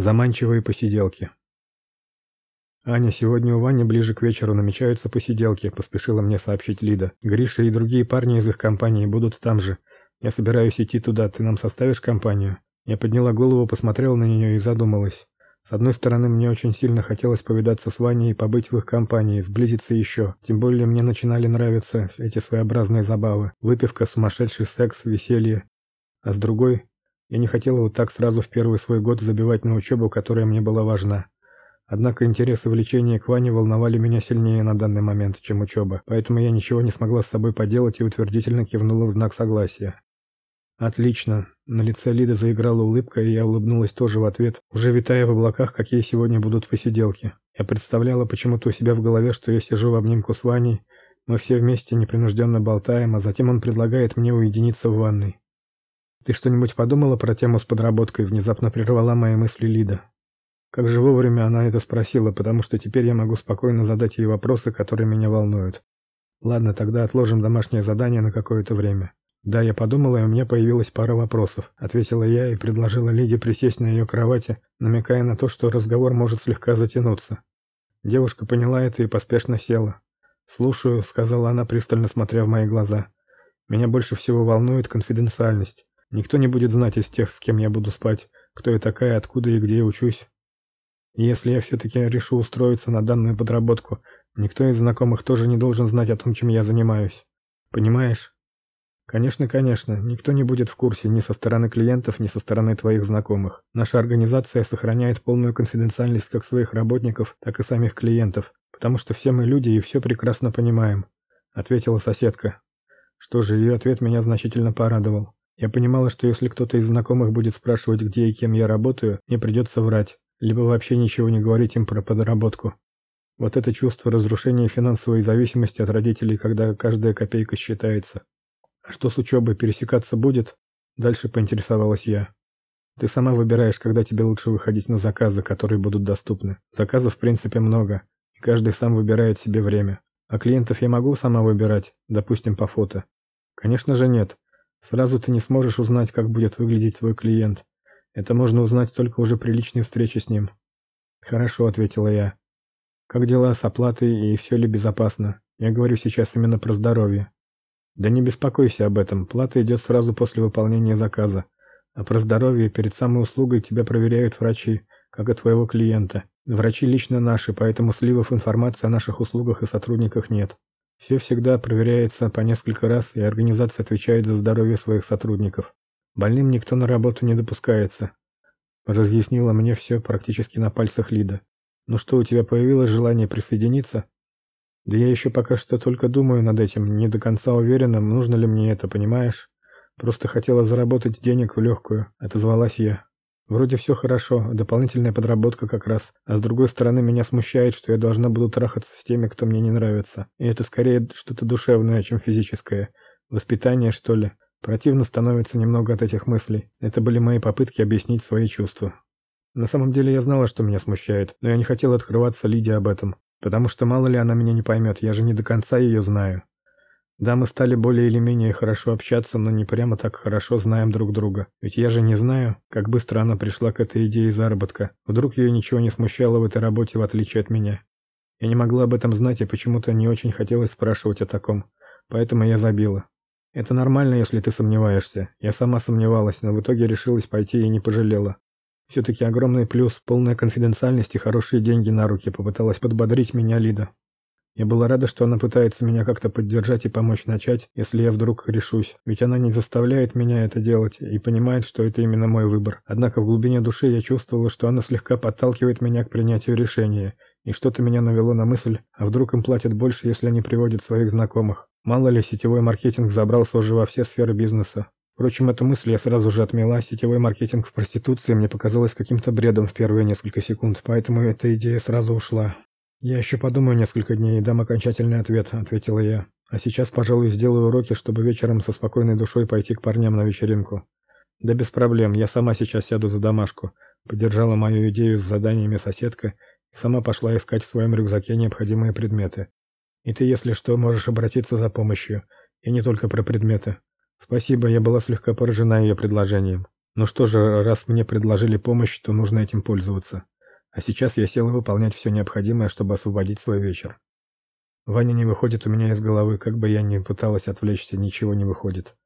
Заманчивые посиделки. Аня, сегодня у Вани ближе к вечеру намечаются посиделки, поспешила мне сообщить Лида. Гриша и другие парни из их компании будут там же. Я собираюсь идти туда, ты нам составишь компанию? Я подняла голову, посмотрела на нее и задумалась. С одной стороны, мне очень сильно хотелось повидаться с Ваней и побыть в их компании, сблизиться еще. Тем более мне начинали нравиться эти своеобразные забавы: выпивка, сумасшедший секс, веселье. А с другой, я не хотела вот так сразу в первый свой год забивать на учебу, которая мне была важна. Однако интерес и влечение к Ване волновали меня сильнее на данный момент, чем учеба, поэтому я ничего не смогла с собой поделать и утвердительно кивнула в знак согласия. Отлично. На лице Лиды заиграла улыбка, и я улыбнулась тоже в ответ, уже витая в облаках, какие сегодня будут посиделки. Я представляла почему-то у себя в голове, что я сижу в обнимку с Ваней, мы все вместе непринужденно болтаем, а затем он предлагает мне уединиться в ванной. Ты что-нибудь подумала про тему с подработкой? внезапно прервала мои мысли Лида. Как же вовремя она это спросила, потому что теперь я могу спокойно задать ей вопросы, которые меня волнуют. Ладно, тогда отложим домашнее задание на какое-то время. Да, я подумала, и у меня появилась пара вопросов, ответила я и предложила Лиде присесть на ее кровати, намекая на то, что разговор может слегка затянуться. Девушка поняла это и поспешно села. "Слушаю", сказала она, пристально смотря в мои глаза. "Меня больше всего волнует конфиденциальность. Никто не будет знать из тех, с кем я буду спать, кто я такая, откуда и где я учусь. И если я все таки решу устроиться на данную подработку, никто из знакомых тоже не должен знать о том, чем я занимаюсь. Понимаешь? Конечно, конечно, никто не будет в курсе ни со стороны клиентов, ни со стороны твоих знакомых. Наша организация сохраняет полную конфиденциальность как своих работников, так и самих клиентов, потому что все мы люди и все прекрасно понимаем, ответила соседка. Что же, ее ответ меня значительно порадовал. Я понимала, что если кто-то из знакомых будет спрашивать, где и кем я работаю, мне придется врать, либо вообще ничего не говорить им про подработку. Вот это чувство разрушения финансовой зависимости от родителей, когда каждая копейка считается. А что с учебой, пересекаться будет? Дальше поинтересовалась я. Ты сама выбираешь, когда тебе лучше выходить на заказы, которые будут доступны. Заказов, в принципе, много, и каждый сам выбирает себе время. А клиентов я могу сама выбирать, допустим, по фото. Конечно же, нет. Сразу ты не сможешь узнать, как будет выглядеть твой клиент. Это можно узнать только уже при личной встрече с ним. Хорошо, ответила я. Как дела с оплатой и все ли безопасно? Я говорю сейчас именно про здоровье. Да не беспокойся об этом. Плата идет сразу после выполнения заказа. А про здоровье перед самой услугой тебя проверяют врачи, как и твоего клиента. Врачи лично наши, поэтому сливов информации о наших услугах и сотрудниках нет. Все всегда проверяется по несколько раз, и организация отвечает за здоровье своих сотрудников. Больным никто на работу не допускается. Разъяснила мне все практически на пальцах Лида. Ну что, у тебя появилось желание присоединиться? Да я еще пока что только думаю над этим, не до конца уверена, нужно ли мне это, понимаешь? Просто хотела заработать денег в легкую, отозвалась я. Вроде все хорошо, дополнительная подработка как раз. А с другой стороны, меня смущает, что я должна буду трахаться с теми, кто мне не нравится. И это скорее что-то душевное, чем физическое. Воспитание, что ли? Противно становится немного от этих мыслей. Это были мои попытки объяснить свои чувства. На самом деле я знала, что меня смущает, но я не хотела открываться Лиде об этом. Потому что мало ли она меня не поймет, я же не до конца ее знаю. Да, мы стали более или менее хорошо общаться, но не прямо так хорошо знаем друг друга. Ведь я же не знаю, как быстро она пришла к этой идее заработка. Вдруг ее ничего не смущало в этой работе, в отличие от меня. Я не могла об этом знать и почему-то не очень хотелось спрашивать о таком. Поэтому я забила. Это нормально, если ты сомневаешься. Я сама сомневалась, но в итоге решилась пойти и не пожалела. Все-таки огромный плюс, полная конфиденциальность и хорошие деньги на руки, попыталась подбодрить меня Лида. Я была рада, что она пытается меня как-то поддержать и помочь начать, если я вдруг решусь, ведь она не заставляет меня это делать и понимает, что это именно мой выбор. Однако в глубине души я чувствовала, что она слегка подталкивает меня к принятию решения, и что-то меня навело на мысль, а вдруг им платят больше, если они приводят своих знакомых. Мало ли, сетевой маркетинг забрался уже во все сферы бизнеса. Впрочем, эту мысль я сразу же отмела. Сетевой маркетинг в проституции мне показалось каким-то бредом в первые несколько секунд, поэтому эта идея сразу ушла. Я еще подумаю несколько дней и дам окончательный ответ, ответила я. А сейчас, пожалуй, сделаю уроки, чтобы вечером со спокойной душой пойти к парням на вечеринку. Да без проблем, я сама сейчас сяду за домашку. Поддержала мою идею с заданиями соседка и сама пошла искать в своем рюкзаке необходимые предметы. И ты, если что, можешь обратиться за помощью. И не только про предметы. Спасибо, я была слегка поражена ее предложением. Ну что же, раз мне предложили помощь, то нужно этим пользоваться. А сейчас я сел выполнять все необходимое, чтобы освободить свой вечер. Ваня не выходит у меня из головы, как бы я ни пыталась отвлечься, ничего не выходит.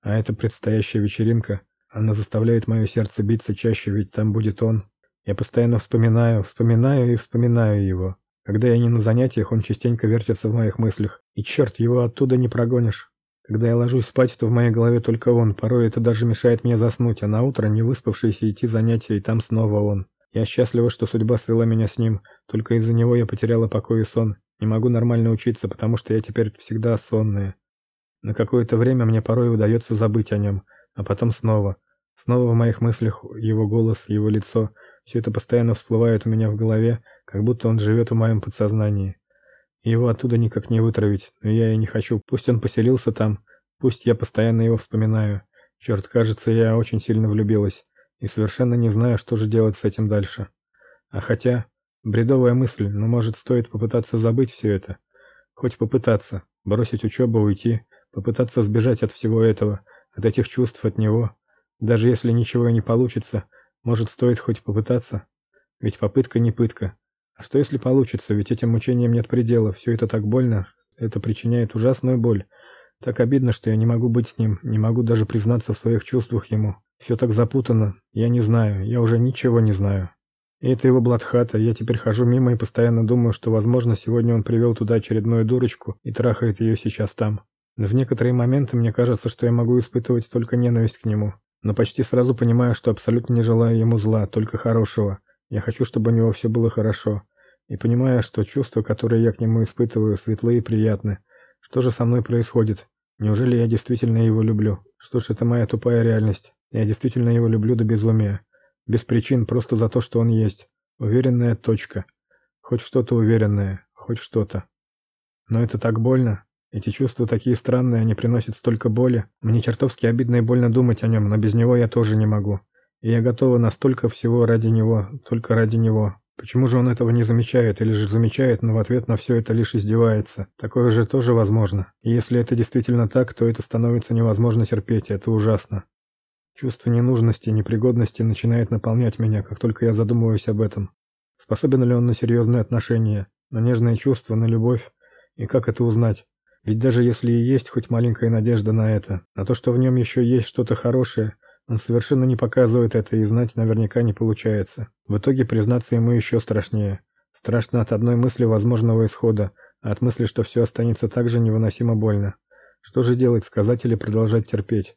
А эта предстоящая вечеринка, она заставляет мое сердце биться чаще, ведь там будет он. Я постоянно вспоминаю, вспоминаю и вспоминаю его. Когда я не на занятиях, он частенько вертится в моих мыслях, и черт, его оттуда не прогонишь. Когда я ложусь спать, то в моей голове только он. Порой это даже мешает мне заснуть, а на утро, не выспавшийся, идти занятия, и там снова он. Я счастлива, что судьба свела меня с ним. Только из-за него я потеряла покой и сон. Не могу нормально учиться, потому что я теперь всегда сонная. На какое-то время мне порой удается забыть о нем, а потом снова. Снова в моих мыслях его голос, его лицо. Все это постоянно всплывает у меня в голове, как будто он живет в моем подсознании. Его оттуда никак не вытравить, но я и не хочу. Пусть он поселился там, пусть я постоянно его вспоминаю. Черт, кажется, я очень сильно влюбилась и совершенно не знаю, что же делать с этим дальше. А хотя бредовая мысль, но может стоит попытаться забыть все это. Хоть попытаться, бросить учебу, уйти, попытаться сбежать от всего этого, от этих чувств от него. Даже если ничего и не получится, может, стоит хоть попытаться? Ведь попытка не пытка. А что если получится? Ведь этим мучениям нет предела. Все это так больно, это причиняет ужасную боль. Так обидно, что я не могу быть с ним, не могу даже признаться в своих чувствах ему. Все так запутано. Я не знаю, я уже ничего не знаю. И это его блатхата. Я теперь хожу мимо и постоянно думаю, что, возможно, сегодня он привел туда очередную дурочку и трахает ее сейчас там. В некоторые моменты мне кажется, что я могу испытывать только ненависть к нему но почти сразу понимаю, что абсолютно не желаю ему зла, только хорошего. Я хочу, чтобы у него все было хорошо. И понимаю, что чувства, которые я к нему испытываю, светлые и приятны. Что же со мной происходит? Неужели я действительно его люблю? Что ж, это моя тупая реальность. Я действительно его люблю до безумия. Без причин, просто за то, что он есть. Уверенная точка. Хоть что-то уверенное, хоть что-то. Но это так больно. Эти чувства такие странные, они приносят столько боли. Мне чертовски обидно и больно думать о нем, но без него я тоже не могу. И я готова на столько всего ради него, только ради него. Почему же он этого не замечает или же замечает, но в ответ на все это лишь издевается? Такое же тоже возможно. И если это действительно так, то это становится невозможно терпеть, это ужасно. Чувство ненужности, непригодности начинает наполнять меня, как только я задумываюсь об этом. Способен ли он на серьезные отношения, на нежные чувства, на любовь? И как это узнать? Ведь даже если и есть хоть маленькая надежда на это, на то, что в нем еще есть что-то хорошее, он совершенно не показывает это и знать наверняка не получается. В итоге признаться ему еще страшнее. Страшно от одной мысли возможного исхода, а от мысли, что все останется так же невыносимо больно. Что же делать, сказать или продолжать терпеть?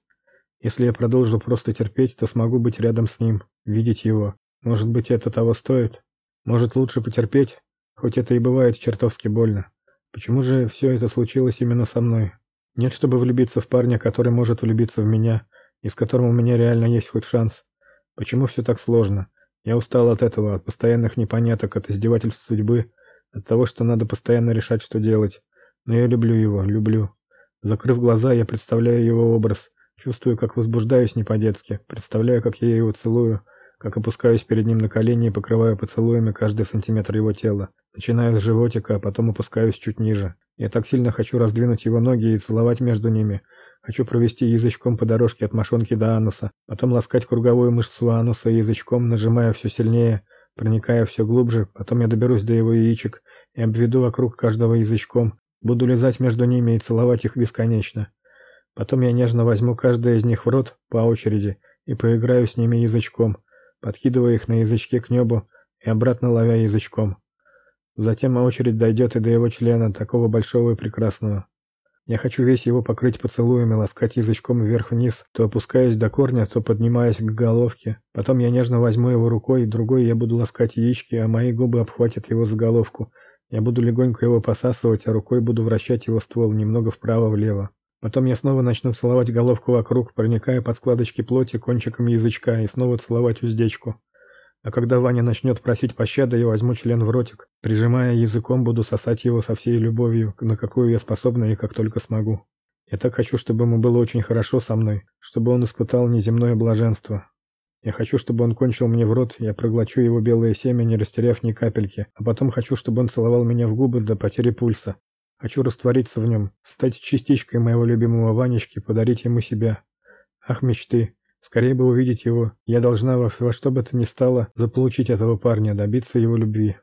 Если я продолжу просто терпеть, то смогу быть рядом с ним, видеть его. Может быть, это того стоит? Может, лучше потерпеть? Хоть это и бывает чертовски больно. Почему же все это случилось именно со мной? Нет, чтобы влюбиться в парня, который может влюбиться в меня, и с которым у меня реально есть хоть шанс. Почему все так сложно? Я устал от этого, от постоянных непоняток, от издевательств судьбы, от того, что надо постоянно решать, что делать. Но я люблю его, люблю. Закрыв глаза, я представляю его образ, чувствую, как возбуждаюсь не по-детски, представляю, как я его целую, как опускаюсь перед ним на колени и покрываю поцелуями каждый сантиметр его тела. Начинаю с животика, а потом опускаюсь чуть ниже. Я так сильно хочу раздвинуть его ноги и целовать между ними. Хочу провести язычком по дорожке от мошонки до ануса, потом ласкать круговую мышцу ануса язычком, нажимая все сильнее, проникая все глубже, потом я доберусь до его яичек и обведу вокруг каждого язычком, буду лизать между ними и целовать их бесконечно. Потом я нежно возьму каждое из них в рот по очереди и поиграю с ними язычком, подкидывая их на язычке к небу и обратно ловя язычком. Затем очередь дойдет и до его члена, такого большого и прекрасного. Я хочу весь его покрыть поцелуями, ласкать язычком вверх-вниз, то опускаясь до корня, то поднимаясь к головке. Потом я нежно возьму его рукой, другой я буду ласкать яички, а мои губы обхватят его за головку. Я буду легонько его посасывать, а рукой буду вращать его ствол немного вправо-влево. Потом я снова начну целовать головку вокруг, проникая под складочки плоти кончиком язычка и снова целовать уздечку. А когда Ваня начнет просить пощады, я возьму член в ротик, прижимая языком, буду сосать его со всей любовью, на какую я способна и как только смогу. Я так хочу, чтобы ему было очень хорошо со мной, чтобы он испытал неземное блаженство. Я хочу, чтобы он кончил мне в рот, я проглочу его белое семя, не растеряв ни капельки, а потом хочу, чтобы он целовал меня в губы до потери пульса, Хочу раствориться в нем, стать частичкой моего любимого Ванечки, подарить ему себя. Ах, мечты! Скорее бы увидеть его. Я должна во, во что бы то ни стало заполучить этого парня, добиться его любви.